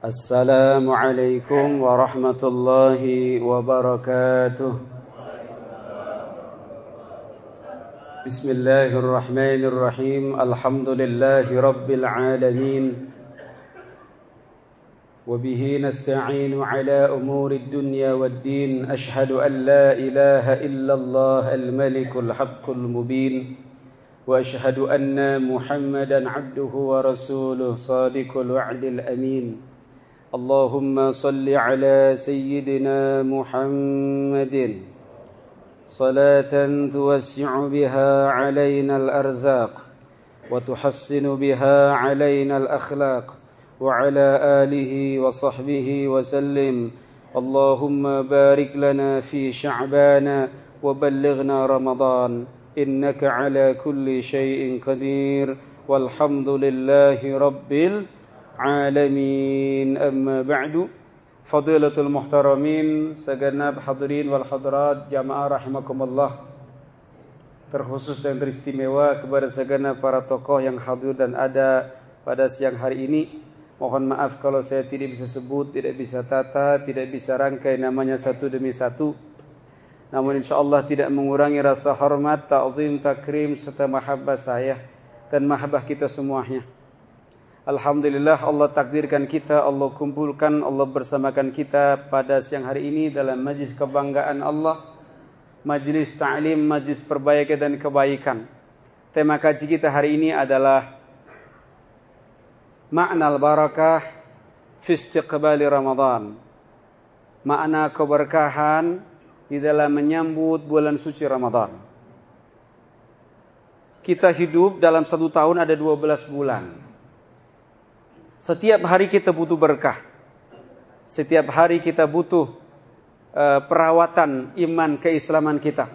السلام عليكم ورحمة الله وبركاته. بسم الله الرحمن الرحيم. الحمد لله رب العالمين. وبه نستعين على أمور الدنيا والدين. أشهد أن لا إله إلا الله الملك الحق المبين. وأشهد أن محمدا عبده ورسوله صادق الوعد الأمين. اللهم صل على سيدنا محمد. صلاة توسع بها علينا الأرزاق وتحسن بها علينا الأخلاق وعلى آله وصحبه وسلم. اللهم بارك لنا في شعبان وبلغنا رمضان. إنك على كل شيء قدير والحمد لله رب العالمين أما بعد فضيلة المحترمين segenap hadirin wal hadirat jamaah rahimakumullah terkhusus dan teristimewa kepada segenap para tokoh yang hadir dan ada pada siang hari ini Mohon maaf kalau saya tidak bisa sebut, tidak bisa tata, tidak bisa rangkai namanya satu demi satu. Namun insya Allah tidak mengurangi rasa hormat, ta'zim, takrim, serta mahabbah saya dan mahabbah kita semuanya. Alhamdulillah Allah takdirkan kita, Allah kumpulkan, Allah bersamakan kita pada siang hari ini dalam majlis kebanggaan Allah, majlis ta'lim, majlis perbaikan dan kebaikan. Tema kaji kita hari ini adalah makna al-barakah fi istiqbali Ramadan. Makna keberkahan di dalam menyambut bulan suci Ramadan. Kita hidup dalam satu tahun ada 12 bulan. Setiap hari kita butuh berkah. Setiap hari kita butuh uh, perawatan iman keislaman kita.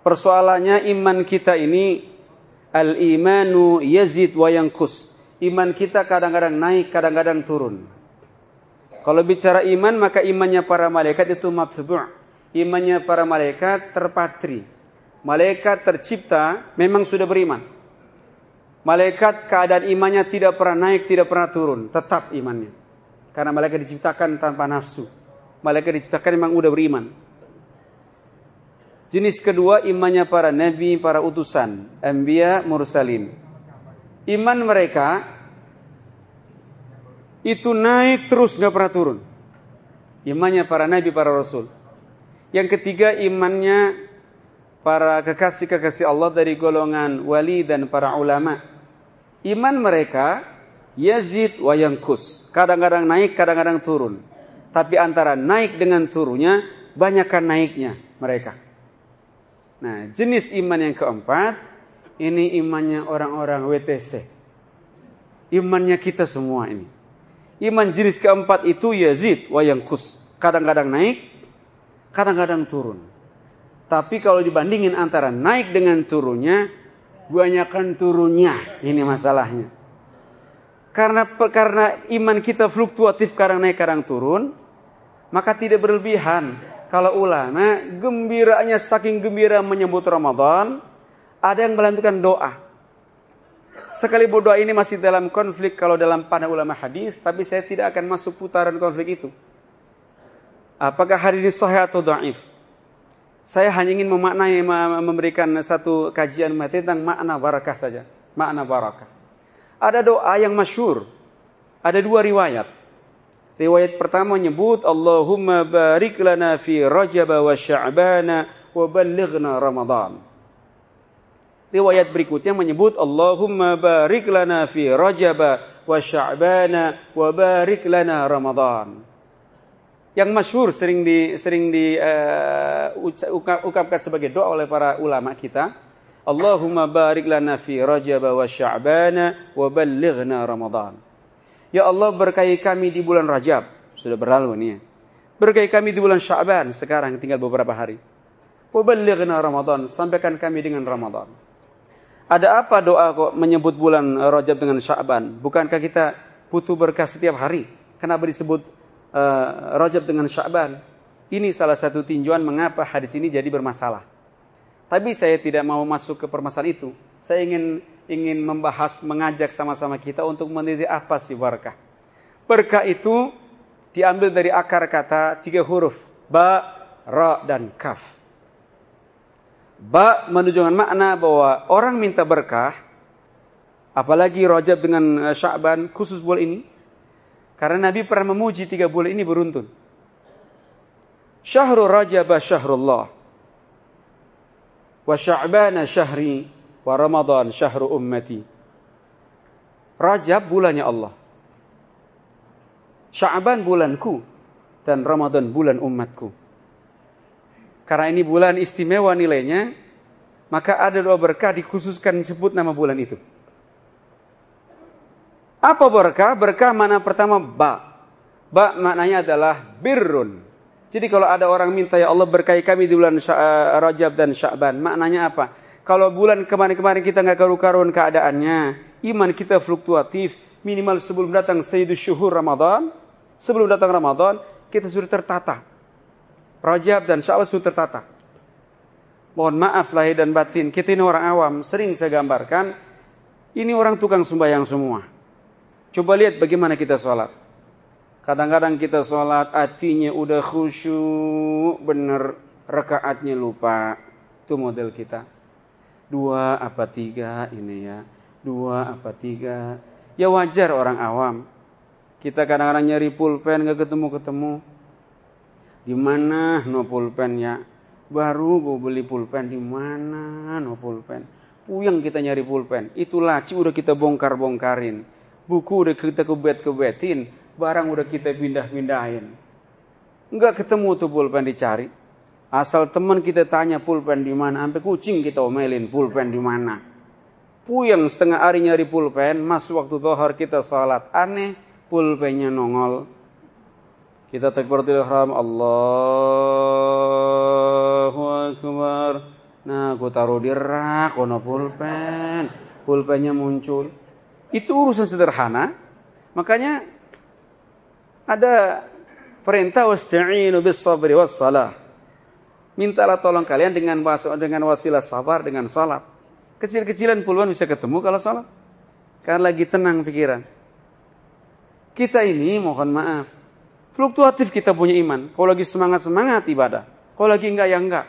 Persoalannya iman kita ini al-imanu yazid wa yanqus iman kita kadang-kadang naik, kadang-kadang turun. Kalau bicara iman, maka imannya para malaikat itu matbu' Imannya para malaikat terpatri. Malaikat tercipta memang sudah beriman. Malaikat keadaan imannya tidak pernah naik, tidak pernah turun. Tetap imannya. Karena malaikat diciptakan tanpa nafsu. Malaikat diciptakan memang udah beriman. Jenis kedua imannya para nabi, para utusan. Anbiya, mursalin. Iman mereka itu naik terus nggak pernah turun. Imannya para nabi, para rasul. Yang ketiga imannya para kekasih-kekasih Allah dari golongan wali dan para ulama. Iman mereka yazid wa yankus. Kadang-kadang naik, kadang-kadang turun. Tapi antara naik dengan turunnya, banyakkan naiknya mereka. Nah, jenis iman yang keempat, ini imannya orang-orang WTC. Imannya kita semua ini. Iman jenis keempat itu yazid wa yankus. Kadang-kadang naik, kadang-kadang turun. Tapi kalau dibandingin antara naik dengan turunnya, banyakkan turunnya. Ini masalahnya. Karena karena iman kita fluktuatif kadang naik kadang turun, maka tidak berlebihan. Kalau ulama gembiranya saking gembira menyebut Ramadan, ada yang melanjutkan doa. Sekali doa ini masih dalam konflik kalau dalam panah ulama hadis, tapi saya tidak akan masuk putaran konflik itu. Apakah hari ini sahih atau dhaif? Saya hanya ingin memaknai memberikan satu kajian tentang makna barakah saja, makna barakah. Ada doa yang masyur. Ada dua riwayat. Riwayat pertama menyebut Allahumma barik lana fi Rajab wa Sya'bana wa ballighna Ramadan. Riwayat berikutnya menyebut Allahumma barik lana fi Rajab wa Sya'bana wa barik lana Ramadan. Yang masyhur sering di sering di uh, ungkapkan sebagai doa oleh para ulama kita. Allahumma barik lana fi Rajab wa Sya'bana wa ballighna Ramadan. Ya Allah berkahi kami di bulan Rajab. Sudah berlalu nih ya. Berkahi kami di bulan Sya'ban. Sekarang tinggal beberapa hari. Wa ballighna Ramadan. Sampaikan kami dengan Ramadan. Ada apa doa kok menyebut bulan Rajab dengan Sya'ban? Bukankah kita butuh berkah setiap hari? Kenapa disebut uh, Rajab dengan Sya'ban? Ini salah satu tinjauan mengapa hadis ini jadi bermasalah. Tapi saya tidak mau masuk ke permasalahan itu. Saya ingin ingin membahas, mengajak sama-sama kita untuk meneliti apa sih barakah. Berkah itu diambil dari akar kata tiga huruf. Ba, ra, dan kaf. Ba menunjukkan makna bahwa orang minta berkah, apalagi rojab dengan eh, Sya'ban khusus bulan ini, karena Nabi pernah memuji tiga bulan ini beruntun. Syahrul Rajab syahrullah. Wa Sya'bana syahri wa Ramadan syahru ummati. Rajab bulannya Allah. Sya'ban bulanku dan Ramadan bulan umatku. Karena ini bulan istimewa nilainya, maka ada doa berkah dikhususkan disebut nama bulan itu. Apa berkah? Berkah mana pertama ba. Ba maknanya adalah birrun. Jadi kalau ada orang minta ya Allah berkahi kami di bulan eh, Rajab dan Sya'ban, maknanya apa? Kalau bulan kemarin-kemarin kita nggak karu-karuan keadaannya, iman kita fluktuatif, minimal sebelum datang Sayyidus Syuhur Ramadan, sebelum datang Ramadan, kita sudah tertata. Rajab dan Sya'ban sudah tertata. Mohon maaf lahir dan batin, kita ini orang awam, sering saya gambarkan, ini orang tukang sembahyang semua. Coba lihat bagaimana kita sholat. Kadang-kadang kita sholat hatinya udah khusyuk bener rekaatnya lupa. Itu model kita. Dua apa tiga ini ya. Dua apa tiga. Ya wajar orang awam. Kita kadang-kadang nyari pulpen gak ketemu-ketemu. Di mana no pulpen ya? Baru gue beli pulpen di mana no pulpen? Puyang kita nyari pulpen. Itu laci udah kita bongkar-bongkarin. Buku udah kita kebet-kebetin barang udah kita pindah-pindahin. Enggak ketemu tuh pulpen dicari. Asal teman kita tanya pulpen di mana, sampai kucing kita omelin pulpen di mana. Puyeng setengah hari nyari pulpen, masuk waktu tohar kita salat. Aneh, pulpennya nongol. Kita takbiratul ihram, Allahu Akbar. Nah, aku taruh di rak, kono pulpen. Pulpennya muncul. Itu urusan sederhana. Makanya ada perintah wasta'inu bis sabri was salah. Mintalah tolong kalian dengan dengan wasilah sabar dengan salat. Kecil-kecilan puluhan bisa ketemu kalau salat. Karena lagi tenang pikiran. Kita ini mohon maaf. Fluktuatif kita punya iman. Kalau lagi semangat-semangat ibadah. Kalau lagi enggak ya enggak.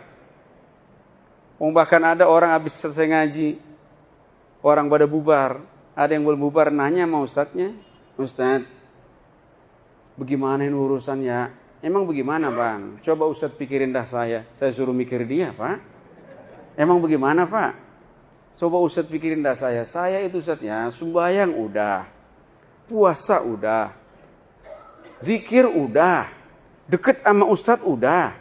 Oh, bahkan ada orang habis selesai ngaji. Orang pada bubar. Ada yang belum bubar nanya sama ustadznya. Ustadz, Bagaimana ini urusannya? Emang bagaimana bang? Coba Ustaz pikirin dah saya. Saya suruh mikir dia pak. Emang bagaimana pak? Coba Ustaz pikirin dah saya. Saya itu Ustaz ya, udah. Puasa udah. Zikir udah. Deket sama Ustaz udah.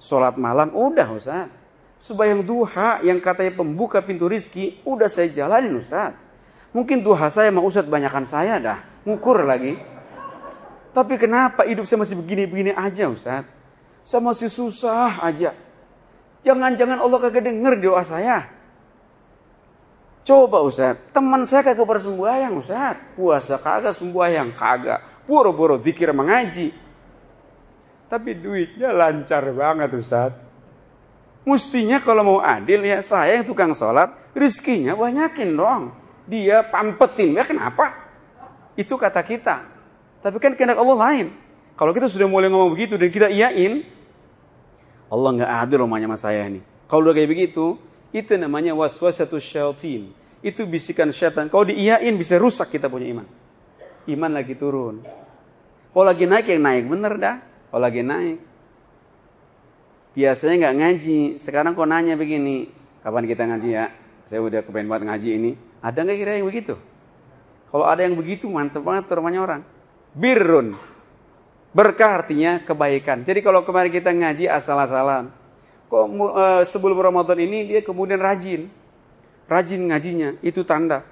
Sholat malam udah Ustaz. Sembahyang duha yang katanya pembuka pintu rizki, udah saya jalanin Ustaz. Mungkin duha saya sama Ustaz banyakan saya dah. Ngukur lagi. Tapi kenapa hidup saya masih begini-begini aja Ustaz? Saya masih susah aja. Jangan-jangan Allah kagak denger doa saya. Coba Ustaz, teman saya kagak bersembahyang Ustaz. Puasa kagak sembahyang, kagak. Boro-boro zikir mengaji. Tapi duitnya lancar banget Ustaz. Mestinya kalau mau adil ya saya yang tukang sholat, rizkinya banyakin dong. Dia pampetin, ya kenapa? Itu kata kita. Tapi kan kehendak Allah lain. Kalau kita sudah mulai ngomong begitu dan kita iyain, Allah nggak adil rumahnya sama saya ini. Kalau udah kayak begitu, itu namanya waswasatus syaitan. Itu bisikan syaitan. Kalau diiyain bisa rusak kita punya iman. Iman lagi turun. Kalau lagi naik yang naik bener dah. Kalau lagi naik. Biasanya nggak ngaji. Sekarang kok nanya begini, kapan kita ngaji ya? Saya udah kepengen banget ngaji ini. Ada nggak kira yang begitu? Kalau ada yang begitu mantep banget rumahnya orang birrun. Berkah artinya kebaikan. Jadi kalau kemarin kita ngaji asal-asalan. Kok uh, sebelum Ramadan ini dia kemudian rajin. Rajin ngajinya, itu tanda.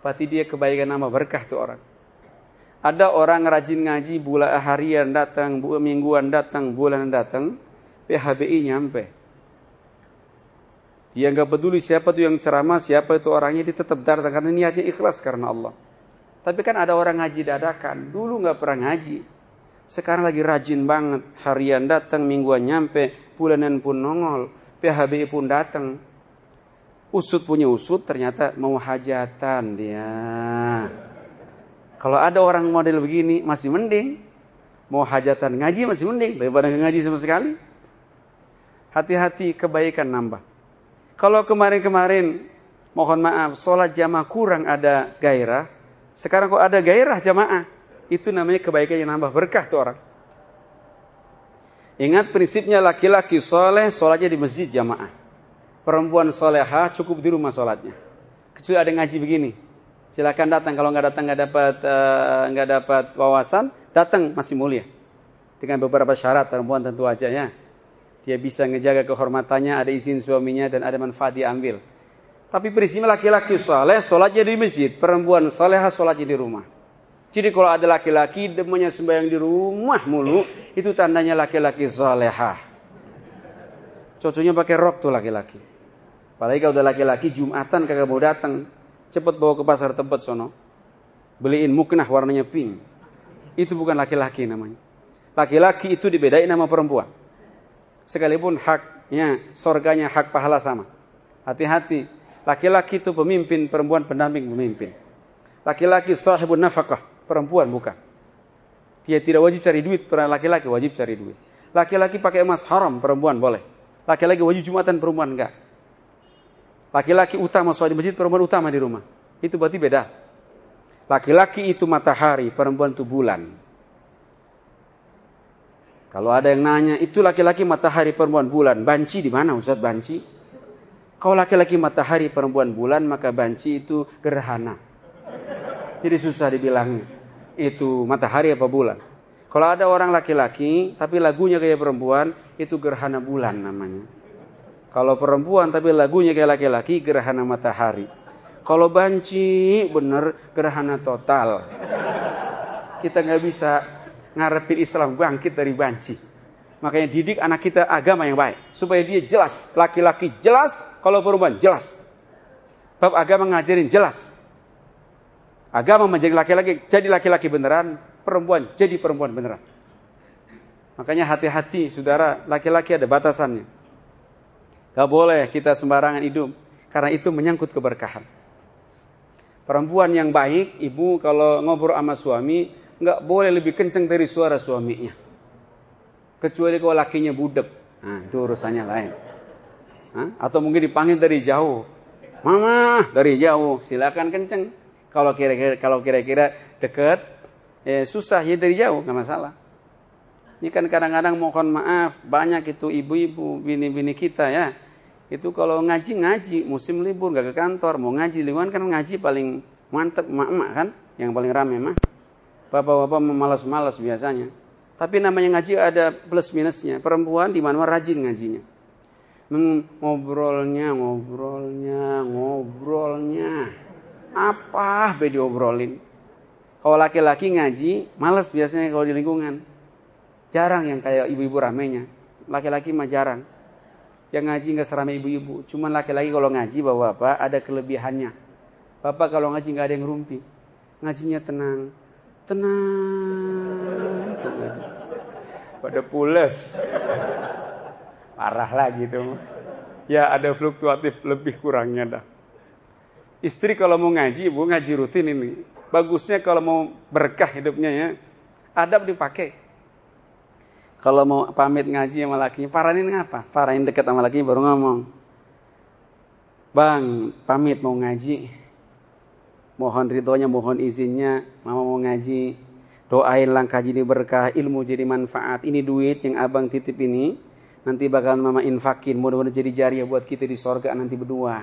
Berarti dia kebaikan nama berkah tuh orang. Ada orang rajin ngaji bulan harian datang, mingguan datang, bulan datang, PHBI nyampe. Dia nggak peduli siapa tuh yang ceramah, siapa itu orangnya, dia tetap datang karena niatnya ikhlas karena Allah. Tapi kan ada orang ngaji dadakan. Dulu nggak pernah ngaji. Sekarang lagi rajin banget. Harian datang, mingguan nyampe, bulanan pun nongol. PHBI pun datang. Usut punya usut ternyata mau hajatan dia. Kalau ada orang model begini masih mending. Mau hajatan ngaji masih mending daripada ngaji sama sekali. Hati-hati kebaikan nambah. Kalau kemarin-kemarin mohon maaf sholat jamaah kurang ada gairah. Sekarang kok ada gairah jamaah. Itu namanya kebaikan yang nambah berkah tuh orang. Ingat prinsipnya laki-laki soleh sholatnya di masjid jamaah. Perempuan soleha cukup di rumah sholatnya. Kecuali ada ngaji begini. Silakan datang kalau nggak datang nggak dapat eh, nggak uh, dapat wawasan, datang masih mulia. Dengan beberapa syarat perempuan tentu aja ya. Dia bisa ngejaga kehormatannya, ada izin suaminya dan ada manfaat diambil. Tapi prinsipnya laki-laki soleh, sholatnya di masjid. Perempuan soleha, sholatnya di rumah. Jadi kalau ada laki-laki demonya sembahyang di rumah mulu, itu tandanya laki-laki solehah. Cocoknya pakai rok tuh laki-laki. Apalagi kalau udah laki-laki Jumatan kagak mau datang, Cepat bawa ke pasar tempat sono. Beliin muknah warnanya pink. Itu bukan laki-laki namanya. Laki-laki itu dibedain nama perempuan. Sekalipun haknya, sorganya hak pahala sama. Hati-hati. Laki-laki itu pemimpin, perempuan pendamping pemimpin. Laki-laki sahibun nafkah, perempuan bukan. Dia tidak wajib cari duit, laki-laki wajib cari duit. Laki-laki pakai emas haram, perempuan boleh. Laki-laki wajib jumatan, perempuan enggak. Laki-laki utama sholat di masjid, perempuan utama di rumah. Itu berarti beda. Laki-laki itu matahari, perempuan itu bulan. Kalau ada yang nanya, itu laki-laki matahari, perempuan bulan. Banci di mana Ustaz banci? Kalau laki-laki matahari, perempuan bulan, maka banci itu gerhana. Jadi susah dibilangnya. Itu matahari apa bulan. Kalau ada orang laki-laki, tapi lagunya kayak perempuan, itu gerhana bulan namanya. Kalau perempuan tapi lagunya kayak laki-laki gerhana matahari. Kalau banci bener gerhana total. Kita nggak bisa ngarepin Islam bangkit dari banci. Makanya didik anak kita agama yang baik. Supaya dia jelas. Laki-laki jelas, kalau perempuan jelas. Bab agama ngajarin jelas. Agama menjadi laki-laki, jadi laki-laki beneran. Perempuan jadi perempuan beneran. Makanya hati-hati saudara, laki-laki ada batasannya. Gak boleh kita sembarangan hidup. Karena itu menyangkut keberkahan. Perempuan yang baik, ibu kalau ngobrol sama suami, nggak boleh lebih kenceng dari suara suaminya. Kecuali kalau lakinya budek. Nah, itu urusannya lain. Hah? Atau mungkin dipanggil dari jauh. Mama, dari jauh. Silakan kenceng. Kalau kira-kira kalau kira-kira dekat, eh, susah ya dari jauh, nggak masalah. Ini kan kadang-kadang mohon maaf, banyak itu ibu-ibu, bini-bini kita ya. Itu kalau ngaji ngaji, musim libur nggak ke kantor, mau ngaji lingkungan kan ngaji paling mantep emak-emak kan, yang paling rame mah. Bapak-bapak malas-malas biasanya. Tapi namanya ngaji ada plus minusnya. Perempuan di mana rajin ngajinya. Ngobrolnya, ngobrolnya, ngobrolnya. Apa bedi obrolin? Kalau laki-laki ngaji, malas biasanya kalau di lingkungan. Jarang yang kayak ibu-ibu ramenya. Laki-laki mah jarang. Yang ngaji nggak seramai ibu-ibu. Cuman laki-laki kalau ngaji bawa apa ada kelebihannya. Bapak kalau ngaji nggak ada yang rumpi. Ngajinya tenang. Tenang. Pada pules. Parah lagi tuh. Ya ada fluktuatif lebih kurangnya dah. Istri kalau mau ngaji, ibu ngaji rutin ini. Bagusnya kalau mau berkah hidupnya ya. Adab dipakai. Kalau mau pamit ngaji sama lakinya, paranin ngapa? Paranin dekat sama lakinya baru ngomong. Bang, pamit mau ngaji. Mohon ridhonya, mohon izinnya. Mama mau ngaji. Doain langkah jadi berkah, ilmu jadi manfaat. Ini duit yang abang titip ini. Nanti bakal mama infakin. Mudah-mudahan jadi jariah buat kita di sorga nanti berdua.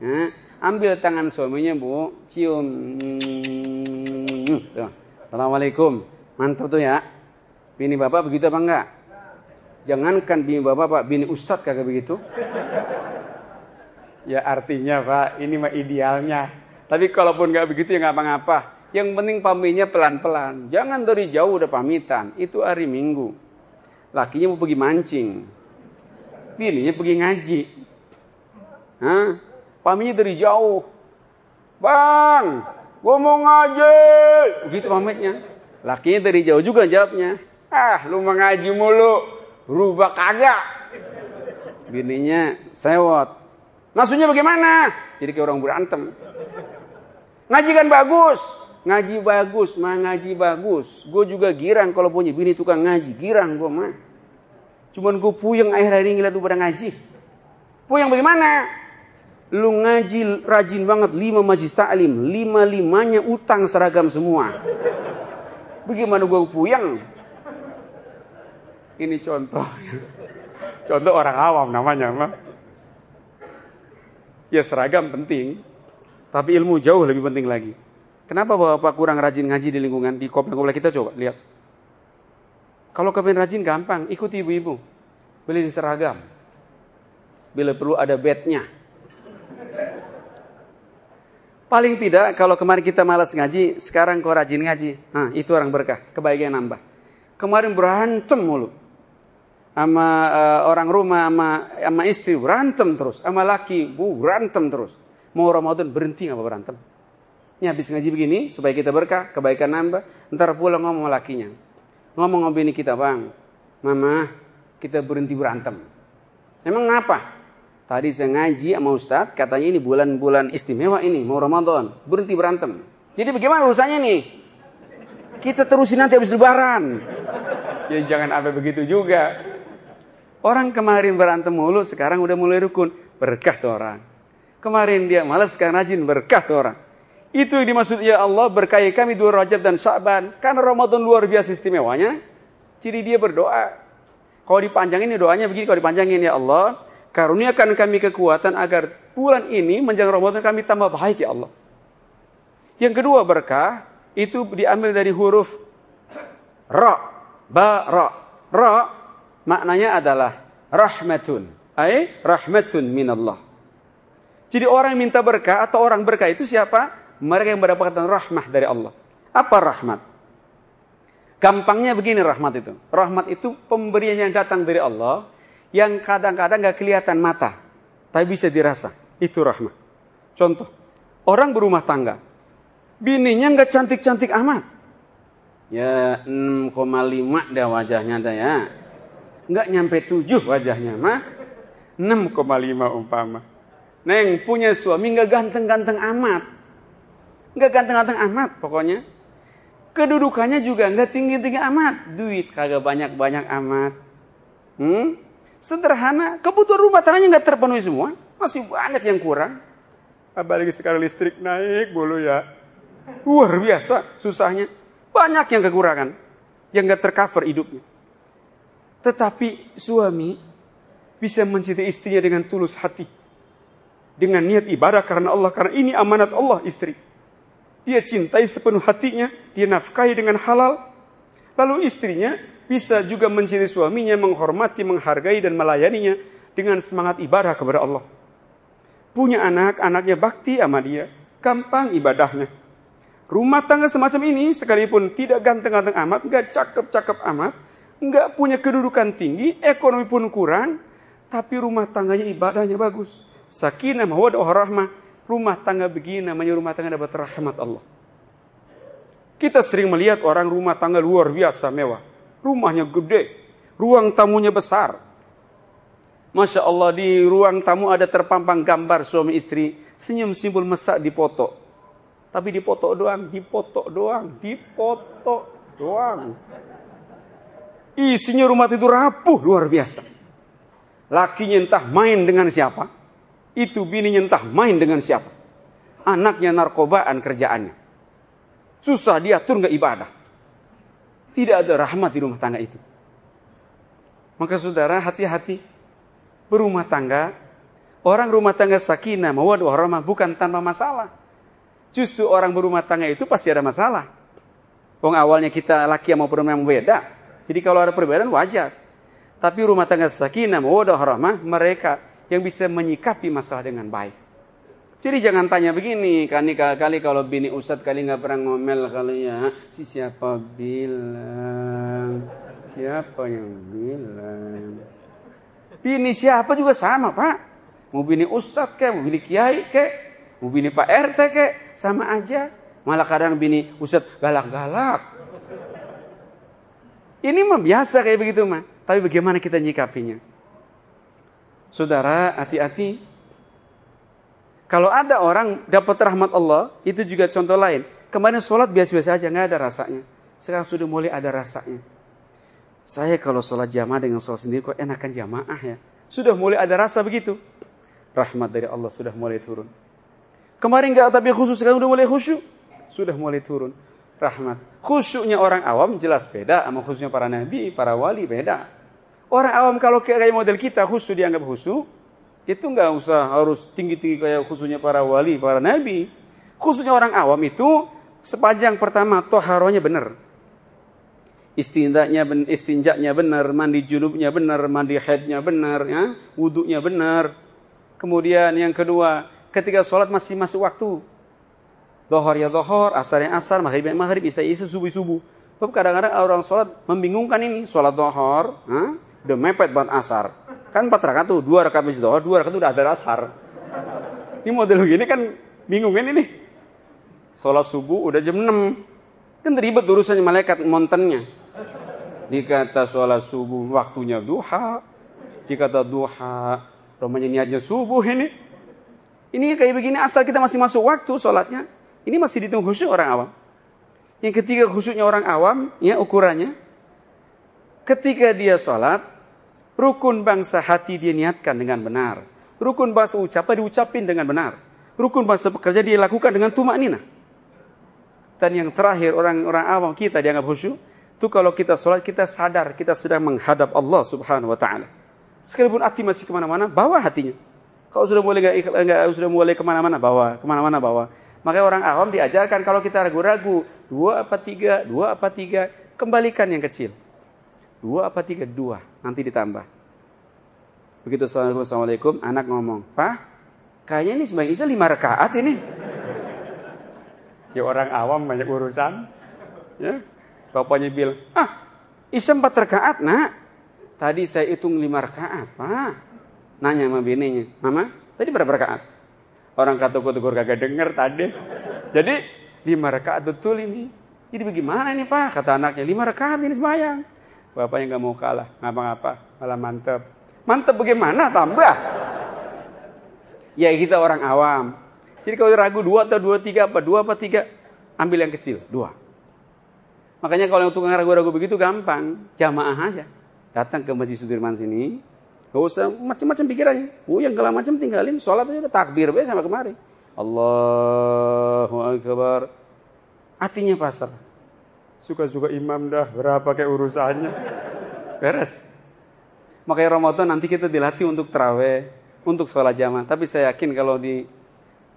Nah, ambil tangan suaminya bu, cium. Assalamualaikum. Mantap tuh ya. Bini bapak begitu apa enggak? Jangankan bini bapak, pak, bini ustadz kagak begitu. Ya artinya pak, ini mah idealnya. Tapi kalaupun nggak begitu ya nggak apa-apa. Yang penting pamitnya pelan-pelan. Jangan dari jauh udah pamitan. Itu hari Minggu. Lakinya mau pergi mancing. Bininya pergi ngaji. Hah? Pamitnya dari jauh. Bang, gua mau ngaji. Begitu pamitnya. Lakinya dari jauh juga jawabnya. Ah, lu mengaji mulu, berubah kagak. Bininya sewot. Ngasuhnya bagaimana? Jadi kayak orang berantem. Ngaji kan bagus. Ngaji bagus, mah ngaji bagus. Gue juga girang kalau punya bini tukang ngaji. Girang gue mah. Cuman gue puyeng akhir-akhir ini ngeliat pada ngaji. Puyeng bagaimana? Lu ngaji rajin banget lima majlis taklim, lima limanya utang seragam semua. Bagaimana gue puyeng? Ini contoh. Contoh orang awam namanya mah. Ya seragam penting, tapi ilmu jauh lebih penting lagi. Kenapa bapak kurang rajin ngaji di lingkungan di komplek-komplek kita coba lihat. Kalau kalian rajin gampang, ikuti ibu-ibu. Beli di seragam. Bila perlu ada bednya. Paling tidak kalau kemarin kita malas ngaji, sekarang kau rajin ngaji. Nah, itu orang berkah, kebahagiaan nambah. Kemarin berantem mulu sama uh, orang rumah sama sama istri berantem terus sama laki bu berantem terus mau Ramadan berhenti nggak berantem. Ini habis ngaji begini supaya kita berkah kebaikan nambah ntar pulang ngomong lakinya. Ngomong sama bini kita bang mama kita berhenti berantem. Emang ngapa? Tadi saya ngaji sama Ustadz katanya ini bulan-bulan istimewa ini mau Ramadan berhenti berantem. Jadi bagaimana urusannya nih? Kita terusin nanti habis lebaran. Ya jangan sampai begitu juga. Orang kemarin berantem mulu, sekarang udah mulai rukun. Berkah tuh orang. Kemarin dia malas, sekarang rajin. Berkah tuh orang. Itu yang dimaksud ya Allah berkahi kami dua Rajab dan Syaban. Karena Ramadan luar biasa istimewanya. Jadi dia berdoa. Kalau dipanjangin doanya begini, kalau dipanjangin ya Allah. Karuniakan kami kekuatan agar bulan ini menjelang Ramadan kami tambah baik ya Allah. Yang kedua berkah itu diambil dari huruf ra, ba, ra. Ra maknanya adalah rahmatun. Ay rahmatun minallah. Jadi orang yang minta berkah atau orang berkah itu siapa? Mereka yang mendapatkan rahmah dari Allah. Apa rahmat? Gampangnya begini rahmat itu. Rahmat itu pemberian yang datang dari Allah yang kadang-kadang gak kelihatan mata, tapi bisa dirasa. Itu rahmat. Contoh, orang berumah tangga, bininya nggak cantik-cantik amat. Ya 6,5 dah wajahnya dah ya nggak nyampe tujuh wajahnya mah 6,5 umpama. Neng punya suami nggak ganteng-ganteng amat. Nggak ganteng-ganteng amat pokoknya. Kedudukannya juga nggak tinggi-tinggi amat. Duit kagak banyak-banyak amat. Hmm? Sederhana, kebutuhan rumah tangganya nggak terpenuhi semua. Masih banyak yang kurang. Apalagi sekarang listrik naik bulu ya. Luar biasa susahnya. Banyak yang kekurangan. Yang nggak tercover hidupnya. Tetapi suami bisa mencintai istrinya dengan tulus hati. Dengan niat ibadah karena Allah. Karena ini amanat Allah istri. Dia cintai sepenuh hatinya. Dia nafkahi dengan halal. Lalu istrinya bisa juga mencintai suaminya. Menghormati, menghargai dan melayaninya. Dengan semangat ibadah kepada Allah. Punya anak, anaknya bakti sama dia. Gampang ibadahnya. Rumah tangga semacam ini sekalipun tidak ganteng-ganteng amat, nggak cakep-cakep amat, nggak punya kedudukan tinggi, ekonomi pun kurang, tapi rumah tangganya ibadahnya bagus. Sakinah mawadah rahmah. Rumah tangga begini namanya rumah tangga dapat rahmat Allah. Kita sering melihat orang rumah tangga luar biasa mewah. Rumahnya gede, ruang tamunya besar. Masya Allah di ruang tamu ada terpampang gambar suami istri senyum simbol mesra dipoto. Tapi dipoto doang, dipoto doang, dipoto doang. Isinya rumah itu rapuh luar biasa. Lakinya entah main dengan siapa. Itu bininya entah main dengan siapa. Anaknya narkobaan kerjaannya. Susah diatur nggak ibadah. Tidak ada rahmat di rumah tangga itu. Maka saudara hati-hati. Berumah tangga. Orang rumah tangga sakinah mawadah warahmah bukan tanpa masalah. Justru orang berumah tangga itu pasti ada masalah. Wong awalnya kita laki mau perempuan beda. Jadi kalau ada perbedaan wajar. Tapi rumah tangga sakinah, mawadah, rahmah, mereka yang bisa menyikapi masalah dengan baik. Jadi jangan tanya begini, kali kali kalau bini ustad kali nggak pernah ngomel kali ya, si siapa bilang, siapa yang bilang. Bini siapa juga sama pak, mau bini ustad kek, mau bini kiai kek, mau bini pak rt kek, sama aja. Malah kadang bini ustad galak-galak, ini mah biasa kayak begitu mah. Tapi bagaimana kita nyikapinya? Saudara, hati-hati. Kalau ada orang dapat rahmat Allah, itu juga contoh lain. Kemarin sholat biasa-biasa aja, nggak ada rasanya. Sekarang sudah mulai ada rasanya. Saya kalau sholat jamaah dengan sholat sendiri kok enakan jamaah ya. Sudah mulai ada rasa begitu. Rahmat dari Allah sudah mulai turun. Kemarin nggak tapi khusus, sekarang udah mulai khusyuk. Sudah mulai turun. Rahmat. Khusyuknya orang awam jelas beda sama khusyuknya para nabi, para wali beda. Orang awam kalau kayak model kita khusyuk dianggap khusyuk, itu nggak usah harus tinggi-tinggi kayak khususnya para wali, para nabi. Khususnya orang awam itu sepanjang pertama toharonya benar. Istinjaknya istinjaknya benar, mandi junubnya benar, mandi haidnya benar, ya, wudhunya benar. Kemudian yang kedua, ketika sholat masih masuk waktu. Dohor ya dohor, asar ya asar, maghrib ya maghrib, isya isya, subuh subuh. Tapi kadang-kadang orang sholat membingungkan ini. Sholat dohor, ha? Udah mepet banget asar. Kan empat rakaat tuh, dua rakaat masih dohor, dua rakaat udah ada asar. Ini model begini kan bingung kan ini. Sholat subuh udah jam 6. Kan ribet urusannya malaikat montennya. Dikata sholat subuh waktunya duha. Dikata duha, romanya niatnya subuh ini. Ini kayak begini asal kita masih masuk waktu sholatnya. Ini masih dihitung khusyuk orang awam. Yang ketiga khusyuknya orang awam, ya ukurannya. Ketika dia sholat, rukun bangsa hati dia niatkan dengan benar. Rukun bahasa ucapan diucapin dengan benar. Rukun bahasa pekerja dia lakukan dengan tumak nina. Dan yang terakhir orang-orang awam kita dianggap khusyuk. Itu kalau kita sholat kita sadar kita sedang menghadap Allah subhanahu wa ta'ala. Sekalipun hati masih ke mana-mana, bawa hatinya. Kalau sudah mulai gak, sudah mulai ke mana-mana, bawa. Ke mana-mana, bawa. Makanya orang awam diajarkan kalau kita ragu-ragu, dua apa tiga, dua apa tiga, kembalikan yang kecil. Dua apa tiga, dua, nanti ditambah. Begitu Assalamualaikum, anak ngomong, Pak, kayaknya ini sebagai Isa lima rakaat ini. Ya orang awam banyak urusan. Ya. Bapaknya bilang, ah, Isa empat rakaat, nak. Tadi saya hitung lima rakaat, Pak. Nanya sama bininya, Mama, tadi berapa rakaat? Orang kata tegur kagak denger tadi. Jadi lima rakaat betul ini. Jadi bagaimana ini Pak? Kata anaknya, lima rakaat ini sembahyang. Bapaknya nggak mau kalah, ngapa-ngapa, malah mantep. Mantep bagaimana? Tambah. Ya kita orang awam. Jadi kalau ragu dua atau dua tiga apa dua apa tiga, ambil yang kecil dua. Makanya kalau yang tukang ragu-ragu begitu gampang, jamaah aja. Datang ke Masjid Sudirman sini, Gak usah macam-macam pikirannya. Oh yang kalau macam tinggalin, sholat aja udah takbir be sama kemari. Allahu Akbar. Hatinya pasar. Suka-suka imam dah, berapa kayak urusannya. Beres. Makanya Ramadan nanti kita dilatih untuk terawih, untuk sholat jamaah. Tapi saya yakin kalau di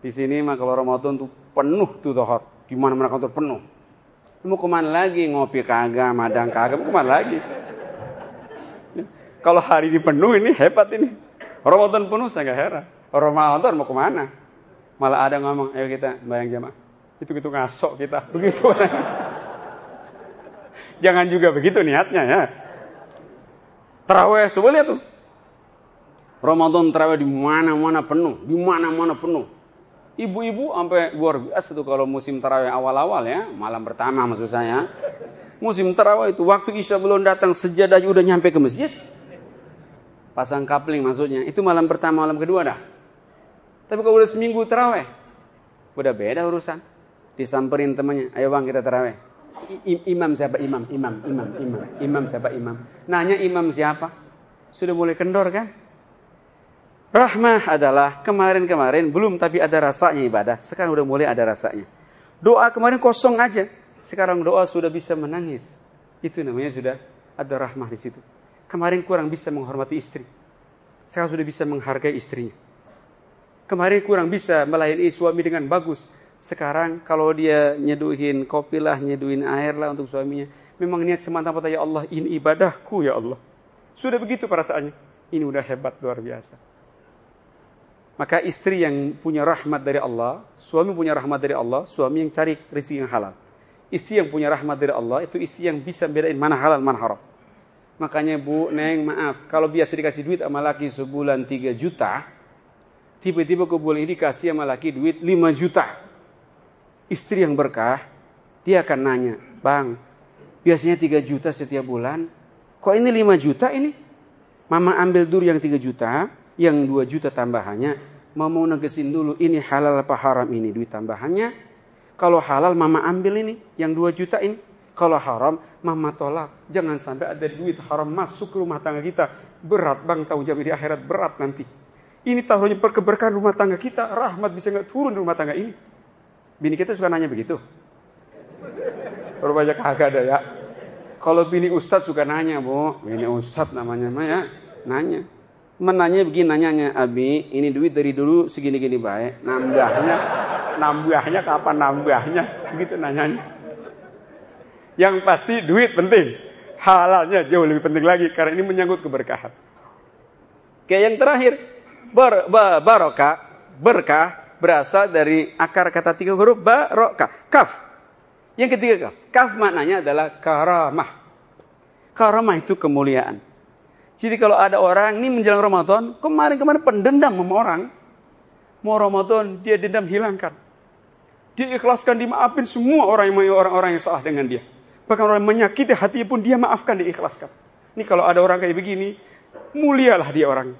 di sini mah kalau Ramadan tuh penuh tuh tohor. Di mana-mana kantor penuh. Mau ke mana lagi? Ngopi kagak, madang kagak, mau ke mana lagi? Kalau hari ini penuh ini hebat ini. Ramadan penuh saya nggak heran. Ramadan mau ke mana? Malah ada ngomong, ayo kita bayang jamaah. Itu itu ngasok kita. Begitu. Jangan juga begitu niatnya ya. Terawih, coba lihat tuh. Ramadan terawih di mana-mana penuh, di mana-mana penuh. Ibu-ibu sampai luar biasa tuh kalau musim terawih awal-awal ya, malam pertama maksud saya. Musim terawih itu waktu Isya belum datang sejadah udah nyampe ke masjid pasang kapling maksudnya, itu malam pertama, malam kedua dah. Tapi kalau udah seminggu terawih, udah beda urusan. Disamperin temannya, ayo bang kita terawih. Imam siapa? Imam, imam, imam, imam. Imam siapa? Imam. Nanya imam siapa? Sudah mulai kendor kan? Rahmah adalah kemarin-kemarin belum tapi ada rasanya ibadah. Sekarang udah mulai ada rasanya. Doa kemarin kosong aja. Sekarang doa sudah bisa menangis. Itu namanya sudah ada rahmah di situ. Kemarin kurang bisa menghormati istri. Sekarang sudah bisa menghargai istrinya. Kemarin kurang bisa melayani suami dengan bagus. Sekarang kalau dia nyeduhin kopi lah, nyeduhin air lah untuk suaminya. Memang niat semata-mata ya Allah, ini ibadahku ya Allah. Sudah begitu perasaannya. Ini udah hebat luar biasa. Maka istri yang punya rahmat dari Allah, suami punya rahmat dari Allah, suami yang cari rezeki yang halal. Istri yang punya rahmat dari Allah, itu istri yang bisa bedain mana halal, mana haram. Makanya Bu, Neng, maaf. Kalau biasa dikasih duit sama laki sebulan 3 juta, tiba-tiba ke bulan ini dikasih sama laki duit 5 juta. Istri yang berkah, dia akan nanya, Bang, biasanya 3 juta setiap bulan, kok ini 5 juta ini? Mama ambil dulu yang 3 juta, yang 2 juta tambahannya, mau mau negesin dulu ini halal apa haram ini duit tambahannya. Kalau halal mama ambil ini, yang 2 juta ini. Kalau haram, mama tolak. Jangan sampai ada duit haram masuk ke rumah tangga kita. Berat bang, tahu jawab di akhirat berat nanti. Ini taruhnya perkeberkahan rumah tangga kita. Rahmat bisa nggak turun di rumah tangga ini. Bini kita suka nanya begitu. Baru banyak kagak ada ya. Kalau bini ustadz suka nanya, bu. Bini ustadz namanya mah ya. Nanya. Menanya begini nanyanya, Abi, ini duit dari dulu segini-gini baik. Nambahnya, nambahnya kapan nambahnya? Begitu nanyanya. Yang pasti duit penting. Halalnya jauh lebih penting lagi karena ini menyangkut keberkahan. Kayak yang terakhir, bar, bar, barokah, berkah berasal dari akar kata tiga huruf barokah, kaf. Yang ketiga kaf. Kaf maknanya adalah karamah. Karamah itu kemuliaan. Jadi kalau ada orang ini menjelang Ramadan, kemarin-kemarin pendendam sama orang, mau Ramadan dia dendam hilangkan. Dia ikhlaskan dimaafin semua orang yang orang-orang yang salah dengan dia. Bahkan orang yang menyakiti hati pun dia maafkan, diikhlaskan. Ini kalau ada orang kayak begini, mulialah dia orang.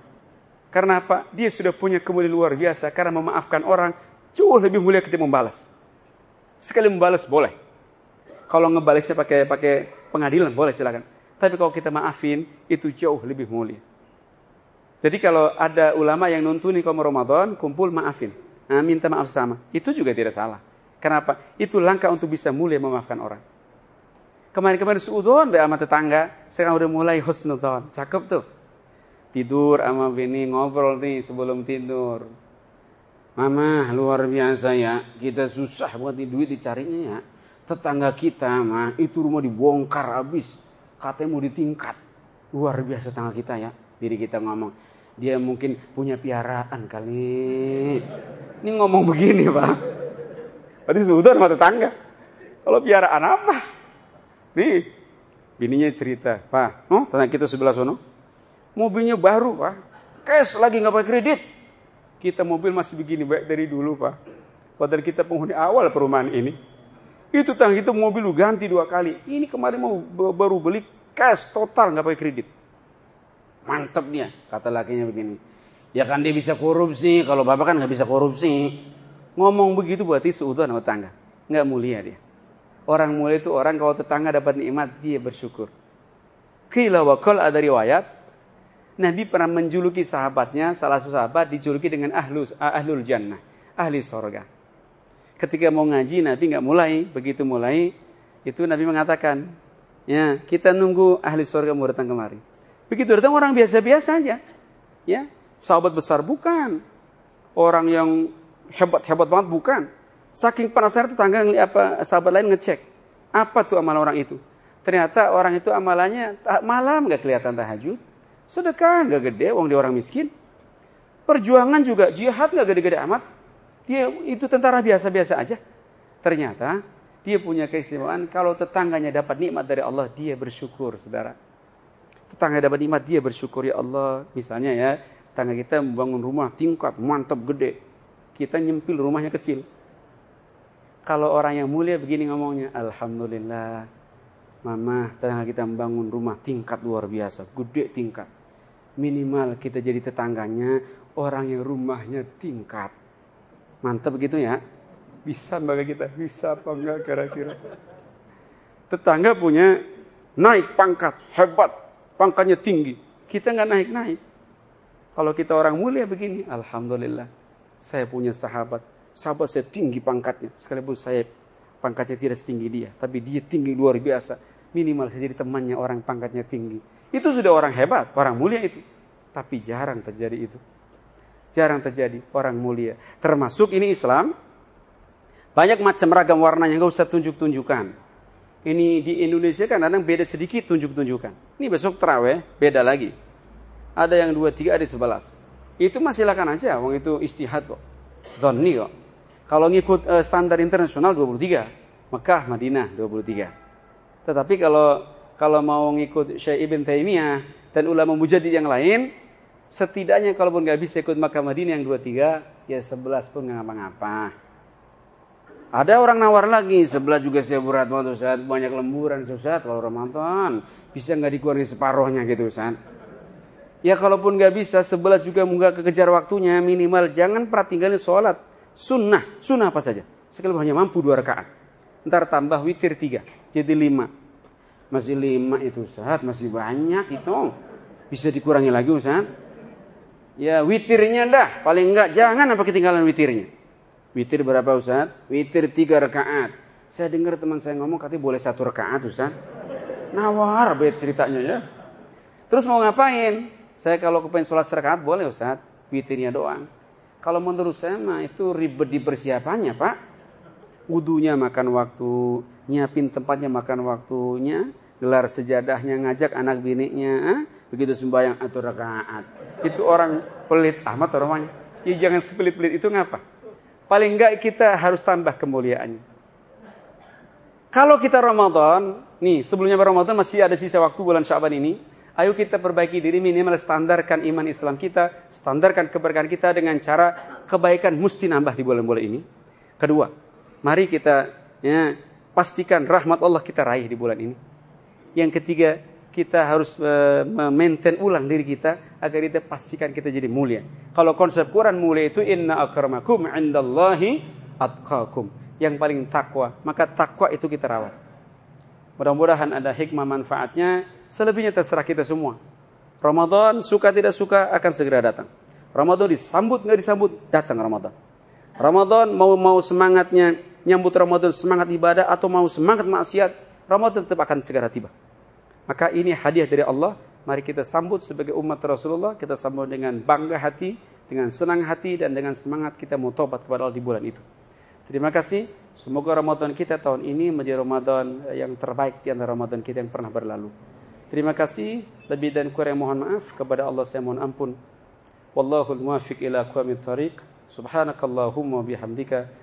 Karena apa? Dia sudah punya kemuliaan luar biasa. Karena memaafkan orang jauh lebih mulia ketika membalas. Sekali membalas boleh. Kalau ngebalasnya pakai pakai pengadilan boleh silakan. Tapi kalau kita maafin, itu jauh lebih mulia. Jadi kalau ada ulama yang nuntuni kaum Ramadan, kumpul maafin. Nah, minta maaf sama. Itu juga tidak salah. Kenapa? Itu langkah untuk bisa mulia memaafkan orang. Kemarin-kemarin suudon sama tetangga, sekarang udah mulai husnudon. Cakep tuh. Tidur sama bini ngobrol nih sebelum tidur. Mama luar biasa ya, kita susah buat di duit dicarinya ya. Tetangga kita mah itu rumah dibongkar habis katanya mau ditingkat. Luar biasa tangga kita ya. Diri kita ngomong. Dia mungkin punya piaraan kali. Ini ngomong begini pak. Berarti sudah sama tetangga. Kalau piaraan apa? Nih, bininya cerita. Pak, oh, tetangga kita sebelah sono. Mobilnya baru pak. Cash lagi nggak pakai kredit. Kita mobil masih begini baik dari dulu pak. Padahal kita penghuni awal perumahan ini. Itu tang itu mobil lu ganti dua kali. Ini kemarin mau baru beli cash total nggak pakai kredit. Mantep dia, kata lakinya begini. Ya kan dia bisa korupsi, kalau bapak kan nggak bisa korupsi. Ngomong begitu berarti seutuhan sama tangga. Nggak mulia dia. Orang mulia itu orang kalau tetangga dapat nikmat, dia bersyukur. Kila wakal ada riwayat, Nabi pernah menjuluki sahabatnya, salah satu sahabat dijuluki dengan ahlus, ahlul jannah, ahli sorga. Ketika mau ngaji Nabi nggak mulai, begitu mulai itu Nabi mengatakan, ya kita nunggu ahli surga mau datang kemari. Begitu datang orang biasa-biasa aja, ya sahabat besar bukan, orang yang hebat-hebat banget bukan. Saking penasaran tetangga apa sahabat lain ngecek apa tuh amalan orang itu. Ternyata orang itu amalannya malam nggak kelihatan tahajud, sedekah nggak gede, uang dia orang miskin. Perjuangan juga jihad nggak gede-gede amat, dia itu tentara biasa-biasa aja. Ternyata dia punya keistimewaan kalau tetangganya dapat nikmat dari Allah, dia bersyukur, Saudara. Tetangga dapat nikmat, dia bersyukur ya Allah. Misalnya ya, tetangga kita membangun rumah tingkat mantap gede. Kita nyempil rumahnya kecil. Kalau orang yang mulia begini ngomongnya, Alhamdulillah, Mama, tetangga kita membangun rumah tingkat luar biasa, gede tingkat. Minimal kita jadi tetangganya orang yang rumahnya tingkat Mantap begitu ya? Bisa bagi kita? Bisa apa enggak kira-kira? Tetangga punya naik pangkat, hebat, pangkatnya tinggi. Kita nggak naik-naik. Kalau kita orang mulia begini, Alhamdulillah. Saya punya sahabat. Sahabat saya tinggi pangkatnya. Sekalipun saya pangkatnya tidak setinggi dia. Tapi dia tinggi luar biasa. Minimal saya jadi temannya orang pangkatnya tinggi. Itu sudah orang hebat, orang mulia itu. Tapi jarang terjadi itu. Jarang terjadi orang mulia. Termasuk ini Islam. Banyak macam ragam warnanya, nggak usah tunjuk-tunjukkan. Ini di Indonesia kan kadang beda sedikit tunjuk-tunjukkan. Ini besok terawih, beda lagi. Ada yang dua, tiga, ada sebelas. Itu masih silakan aja, wong itu istihad kok. Zonni kok. Kalau ngikut uh, standar internasional 23. Mekah, Madinah 23. Tetapi kalau kalau mau ngikut Syekh Ibn Taimiyah dan ulama mujadid yang lain, setidaknya kalaupun nggak bisa ikut Makkah Madinah yang dua tiga, ya sebelas pun nggak ngapa-ngapa. Ada orang nawar lagi, sebelah juga saya berat banget Ustaz, banyak lemburan Ustaz kalau Ramadan. Bisa nggak dikurangi separohnya gitu Ustaz. Ya kalaupun nggak bisa, sebelah juga nggak kekejar waktunya, minimal jangan pernah tinggalin sholat. Sunnah, sunnah apa saja. Sekali hanya mampu dua rakaat. Ntar tambah witir tiga, jadi lima. Masih lima itu Ustaz, masih banyak itu. Bisa dikurangi lagi Ustaz. Ya witirnya dah, paling enggak jangan apa ketinggalan witirnya. Witir berapa Ustaz? Witir tiga rakaat. Saya dengar teman saya ngomong katanya boleh satu rakaat Ustaz. Nawar bet ceritanya ya. Terus mau ngapain? Saya kalau kepengen sholat serakaat boleh Ustaz. Witirnya doang. Kalau menurut saya mah itu ribet di persiapannya Pak. Wudunya makan waktu. Nyiapin tempatnya makan waktunya. Gelar sejadahnya ngajak anak biniknya. Ah? Begitu sembahyang atur rakaat. Itu orang pelit amat orangnya. Ya jangan sepelit-pelit itu ngapa? Paling enggak kita harus tambah kemuliaannya. Kalau kita Ramadan, nih sebelumnya Ramadan masih ada sisa waktu bulan Syaban ini, ayo kita perbaiki diri minimal standarkan iman Islam kita, standarkan keberkahan kita dengan cara kebaikan mesti nambah di bulan-bulan ini. Kedua, mari kita ya, pastikan rahmat Allah kita raih di bulan ini. Yang ketiga, kita harus uh, ulang diri kita agar kita pastikan kita jadi mulia. Kalau konsep Quran mulia itu inna akramakum indallahi atqakum yang paling takwa, maka takwa itu kita rawat. Mudah-mudahan ada hikmah manfaatnya, selebihnya terserah kita semua. Ramadan suka tidak suka akan segera datang. Ramadan disambut nggak disambut, datang Ramadan. Ramadan mau mau semangatnya nyambut Ramadan semangat ibadah atau mau semangat maksiat, Ramadan tetap akan segera tiba. Maka ini hadiah dari Allah. Mari kita sambut sebagai umat Rasulullah, kita sambut dengan bangga hati, dengan senang hati dan dengan semangat kita mau tobat kepada Allah di bulan itu. Terima kasih. Semoga Ramadan kita tahun ini menjadi Ramadan yang terbaik di antara Ramadan kita yang pernah berlalu. Terima kasih. Lebih dan kurang mohon maaf kepada Allah saya mohon ampun. Wallahul muwaffiq ila aqwamit thariq. Subhanakallahumma bihamdika